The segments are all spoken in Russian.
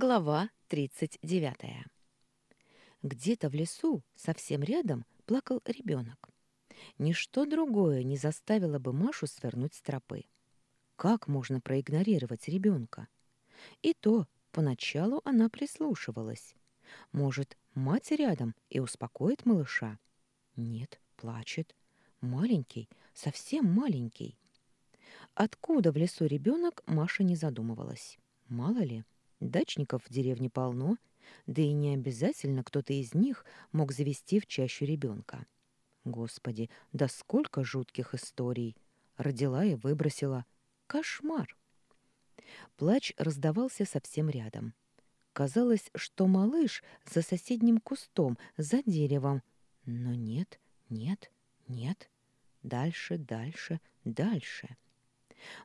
Глава 39. Где-то в лесу, совсем рядом, плакал ребенок. Ничто другое не заставило бы Машу свернуть с тропы. Как можно проигнорировать ребенка? И то, поначалу она прислушивалась. Может, мать рядом и успокоит малыша? Нет, плачет. Маленький, совсем маленький. Откуда в лесу ребенок, Маша не задумывалась. Мало ли, Дачников в деревне полно, да и не обязательно кто-то из них мог завести в чащу ребенка. Господи, да сколько жутких историй! Родила и выбросила. Кошмар! Плач раздавался совсем рядом. Казалось, что малыш за соседним кустом, за деревом. Но нет, нет, нет. Дальше, дальше, дальше.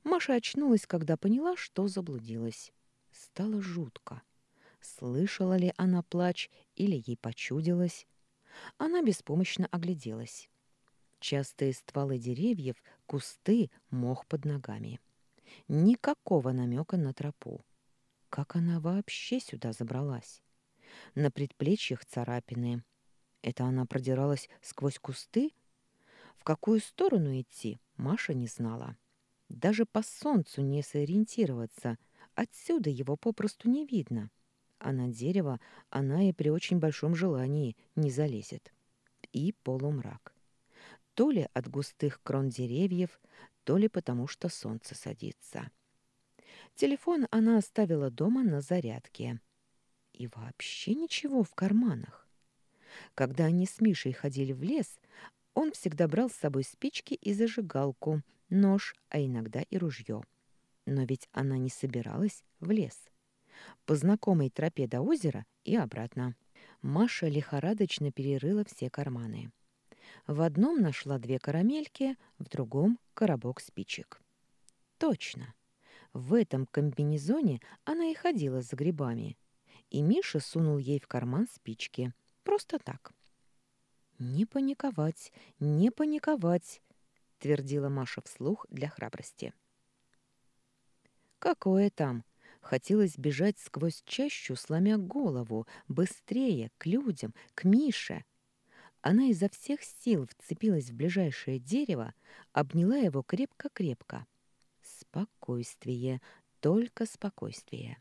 Маша очнулась, когда поняла, что заблудилась. Стало жутко. Слышала ли она плач или ей почудилось? Она беспомощно огляделась. Частые стволы деревьев, кусты, мох под ногами. Никакого намека на тропу. Как она вообще сюда забралась? На предплечьях царапины. Это она продиралась сквозь кусты? В какую сторону идти, Маша не знала. Даже по солнцу не сориентироваться — Отсюда его попросту не видно. А на дерево она и при очень большом желании не залезет. И полумрак. То ли от густых крон деревьев, то ли потому, что солнце садится. Телефон она оставила дома на зарядке. И вообще ничего в карманах. Когда они с Мишей ходили в лес, он всегда брал с собой спички и зажигалку, нож, а иногда и ружье. Но ведь она не собиралась в лес. По знакомой тропе до озера и обратно. Маша лихорадочно перерыла все карманы. В одном нашла две карамельки, в другом — коробок спичек. Точно. В этом комбинезоне она и ходила за грибами. И Миша сунул ей в карман спички. Просто так. «Не паниковать, не паниковать», — твердила Маша вслух для храбрости. Какое там? Хотелось бежать сквозь чащу, сломя голову, быстрее, к людям, к Мише. Она изо всех сил вцепилась в ближайшее дерево, обняла его крепко-крепко. Спокойствие, только спокойствие.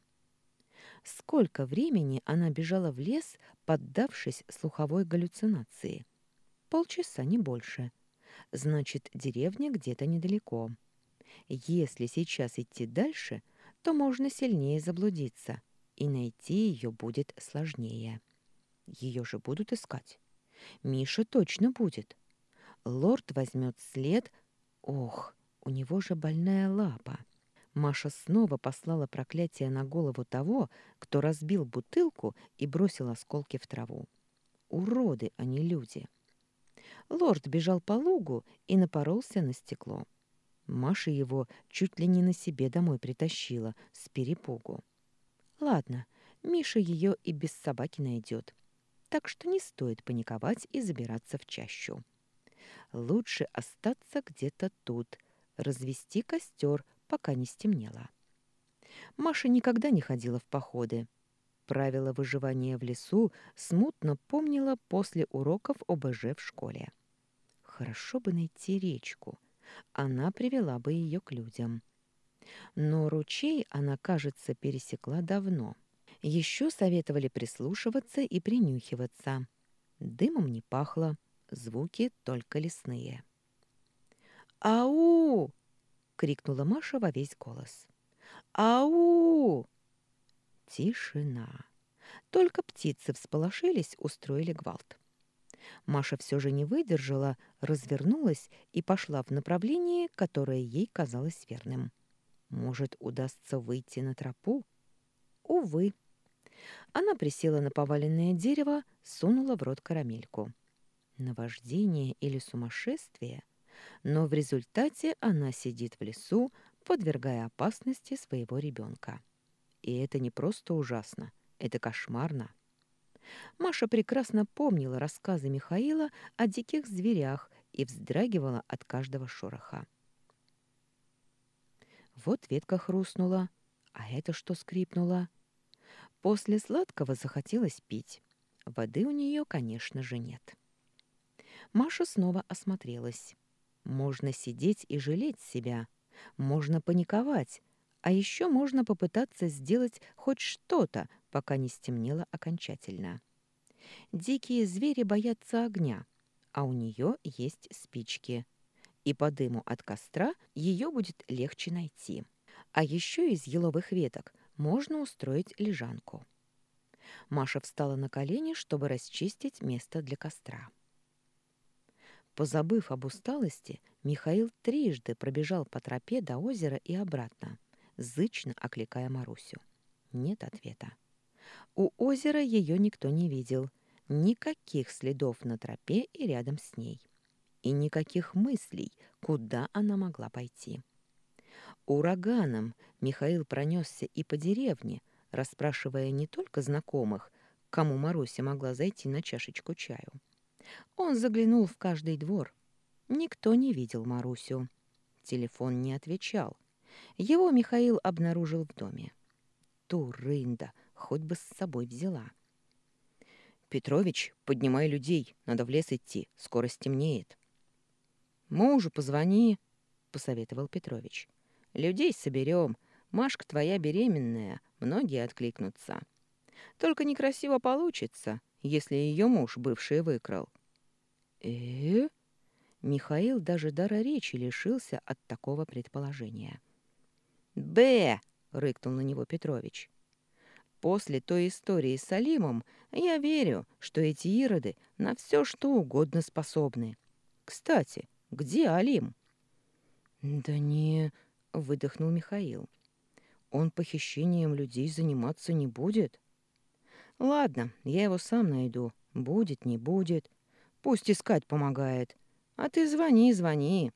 Сколько времени она бежала в лес, поддавшись слуховой галлюцинации? Полчаса, не больше. Значит, деревня где-то недалеко. Если сейчас идти дальше, то можно сильнее заблудиться, и найти ее будет сложнее. Ее же будут искать. Миша точно будет. Лорд возьмет след. Ох, у него же больная лапа. Маша снова послала проклятие на голову того, кто разбил бутылку и бросил осколки в траву. Уроды, а не люди. Лорд бежал по лугу и напоролся на стекло. Маша его чуть ли не на себе домой притащила, с перепугу. Ладно, Миша ее и без собаки найдет, так что не стоит паниковать и забираться в чащу. Лучше остаться где-то тут, развести костер, пока не стемнело. Маша никогда не ходила в походы. Правила выживания в лесу смутно помнила после уроков ОБЖ в школе. Хорошо бы найти речку — она привела бы ее к людям. Но ручей она, кажется, пересекла давно. Еще советовали прислушиваться и принюхиваться. Дымом не пахло, звуки только лесные. «Ау!» — крикнула Маша во весь голос. «Ау!» Тишина. Только птицы всполошились, устроили гвалт. Маша все же не выдержала, развернулась и пошла в направлении, которое ей казалось верным. Может, удастся выйти на тропу? Увы. Она присела на поваленное дерево, сунула в рот карамельку. Наваждение или сумасшествие? Но в результате она сидит в лесу, подвергая опасности своего ребенка. И это не просто ужасно, это кошмарно. Маша прекрасно помнила рассказы Михаила о диких зверях и вздрагивала от каждого шороха. Вот ветка хрустнула, а это что скрипнуло? После сладкого захотелось пить. Воды у нее, конечно же, нет. Маша снова осмотрелась. Можно сидеть и жалеть себя, можно паниковать, а еще можно попытаться сделать хоть что-то, пока не стемнело окончательно. Дикие звери боятся огня, а у нее есть спички. И по дыму от костра ее будет легче найти. А еще из еловых веток можно устроить лежанку. Маша встала на колени, чтобы расчистить место для костра. Позабыв об усталости, Михаил трижды пробежал по тропе до озера и обратно, зычно окликая Марусю. Нет ответа. У озера ее никто не видел. Никаких следов на тропе и рядом с ней. И никаких мыслей, куда она могла пойти. Ураганом Михаил пронесся и по деревне, расспрашивая не только знакомых, кому Маруся могла зайти на чашечку чаю, он заглянул в каждый двор. Никто не видел Марусю. Телефон не отвечал. Его Михаил обнаружил в доме. Турында, хоть бы с собой взяла. «Петрович, поднимай людей, надо в лес идти, скоро стемнеет». «Мужу позвони», — посоветовал Петрович. «Людей соберем. Машка твоя беременная, многие откликнутся. Только некрасиво получится, если ее муж бывший выкрал э Михаил даже дара речи лишился от такого предположения. «Б!» — рыкнул на него Петрович. «После той истории с Салимом я верю, что эти ироды на все что угодно способны. Кстати, где Алим?» «Да не...» — выдохнул Михаил. «Он похищением людей заниматься не будет?» «Ладно, я его сам найду. Будет, не будет. Пусть искать помогает. А ты звони, звони.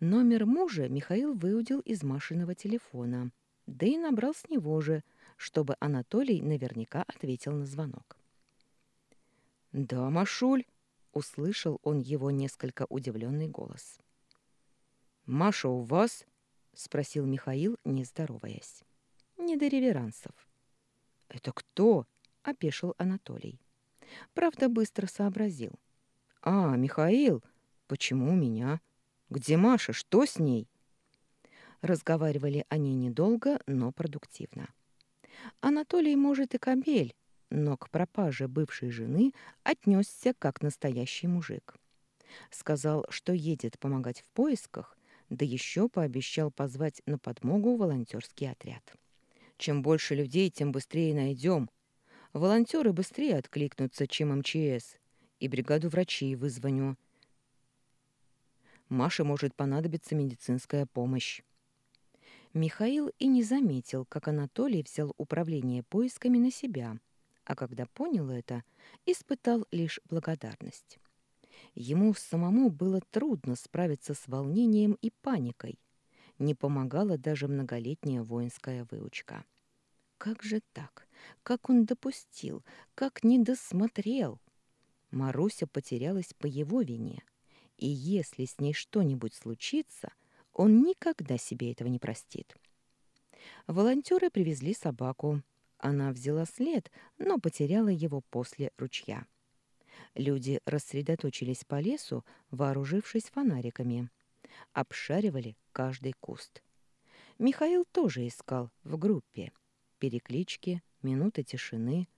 Номер мужа Михаил выудил из Машиного телефона, да и набрал с него же, чтобы Анатолий наверняка ответил на звонок. «Да, Машуль», — услышал он его несколько удивленный голос. «Маша у вас?» — спросил Михаил, не здороваясь. «Не до реверансов». «Это кто?» — опешил Анатолий. Правда, быстро сообразил. «А, Михаил, почему у меня? Где Маша? Что с ней?» Разговаривали они недолго, но продуктивно. Анатолий, может, и кобель, но к пропаже бывшей жены отнесся как настоящий мужик. Сказал, что едет помогать в поисках, да еще пообещал позвать на подмогу волонтерский отряд. «Чем больше людей, тем быстрее найдем», Волонтеры быстрее откликнутся, чем МЧС, и бригаду врачей вызвоню. Маше может понадобиться медицинская помощь. Михаил и не заметил, как Анатолий взял управление поисками на себя, а когда понял это, испытал лишь благодарность. Ему самому было трудно справиться с волнением и паникой. Не помогала даже многолетняя воинская выучка. Как же так? Как он допустил? Как не досмотрел? Маруся потерялась по его вине. И если с ней что-нибудь случится, он никогда себе этого не простит. Волонтеры привезли собаку. Она взяла след, но потеряла его после ручья. Люди рассредоточились по лесу, вооружившись фонариками. Обшаривали каждый куст. Михаил тоже искал в группе. Переклички, минуты тишины,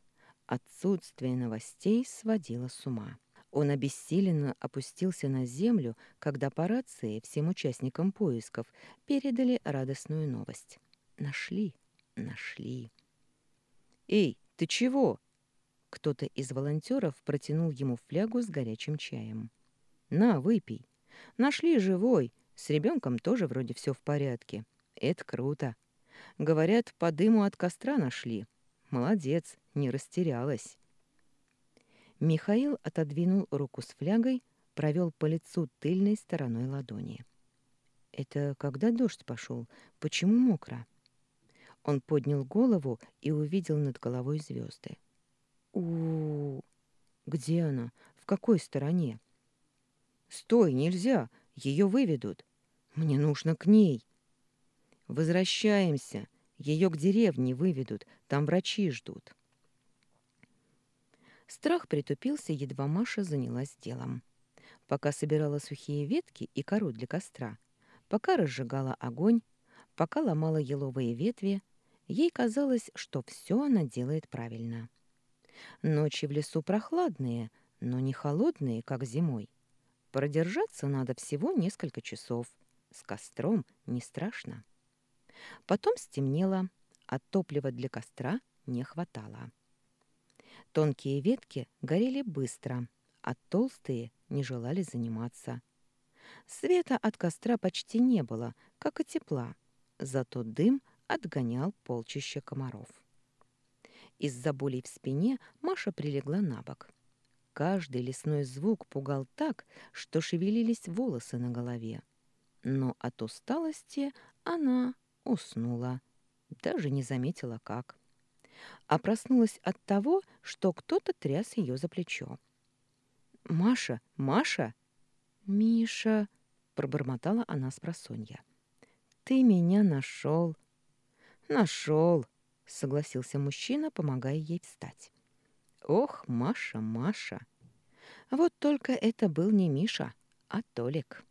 отсутствие новостей сводило с ума. Он обессиленно опустился на землю, когда по рации всем участникам поисков передали радостную новость. Нашли, нашли. «Эй, ты чего?» Кто-то из волонтеров протянул ему флягу с горячим чаем. «На, выпей. Нашли живой. С ребенком тоже вроде все в порядке. Это круто. Говорят, по дыму от костра нашли. Молодец, не растерялась. Михаил отодвинул руку с флягой, провел по лицу тыльной стороной ладони. «Это когда дождь пошел? Почему мокро?» Он поднял голову и увидел над головой звезды. у, -у, -у Где она? В какой стороне?» «Стой, нельзя! Ее выведут! Мне нужно к ней!» «Возвращаемся! Ее к деревне выведут, там врачи ждут. Страх притупился, едва Маша занялась делом. Пока собирала сухие ветки и кору для костра, пока разжигала огонь, пока ломала еловые ветви, ей казалось, что все она делает правильно. Ночи в лесу прохладные, но не холодные, как зимой. Продержаться надо всего несколько часов. С костром не страшно. Потом стемнело, а топлива для костра не хватало. Тонкие ветки горели быстро, а толстые не желали заниматься. Света от костра почти не было, как и тепла, зато дым отгонял полчища комаров. Из-за болей в спине Маша прилегла на бок. Каждый лесной звук пугал так, что шевелились волосы на голове. Но от усталости она уснула, даже не заметила как. А проснулась от того, что кто-то тряс ее за плечо. «Маша! Маша!» «Миша!» — пробормотала она с просонья. «Ты меня нашел!» «Нашел!» — согласился мужчина, помогая ей встать. «Ох, Маша, Маша!» Вот только это был не Миша, а Толик.